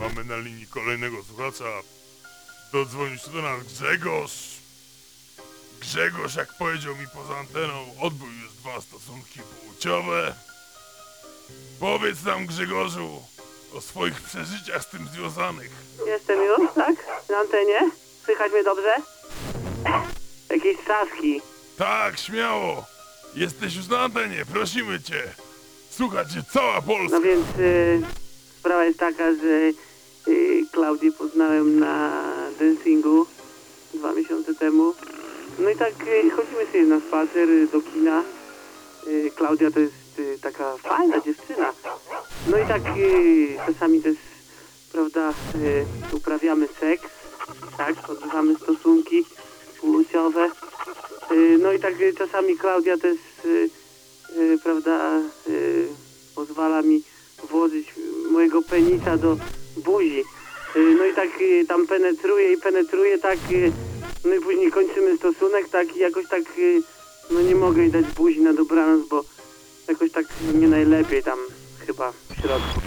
mamy na linii kolejnego słuchacza. Dodzwonił się do nas Grzegorz. Grzegorz, jak powiedział mi poza anteną, odbył już dwa stosunki płciowe. Powiedz nam, Grzegorzu, o swoich przeżyciach z tym związanych. Jestem już, tak? Na antenie? Słychać mnie dobrze? Jakieś straszki. Tak, śmiało. Jesteś już na antenie, prosimy cię. Słuchać cię cała Polska. No więc y, sprawa jest taka, że Klaudię poznałem na dancingu dwa miesiące temu. No i tak y, chodzimy sobie na spacer y, do kina. Y, Klaudia to jest taka fajna dziewczyna. No i tak czasami też, prawda, uprawiamy seks, tak, odbywamy stosunki płciowe. No i tak czasami Klaudia też, prawda, pozwala mi włożyć mojego penisa do buzi. Y, No i tak y, tam penetruje i penetruje tak, y, no i później kończymy stosunek, tak i jakoś tak, no nie mogę jej dać buzi na dobranoc, bo jakoś tak nie najlepiej tam chyba w środku.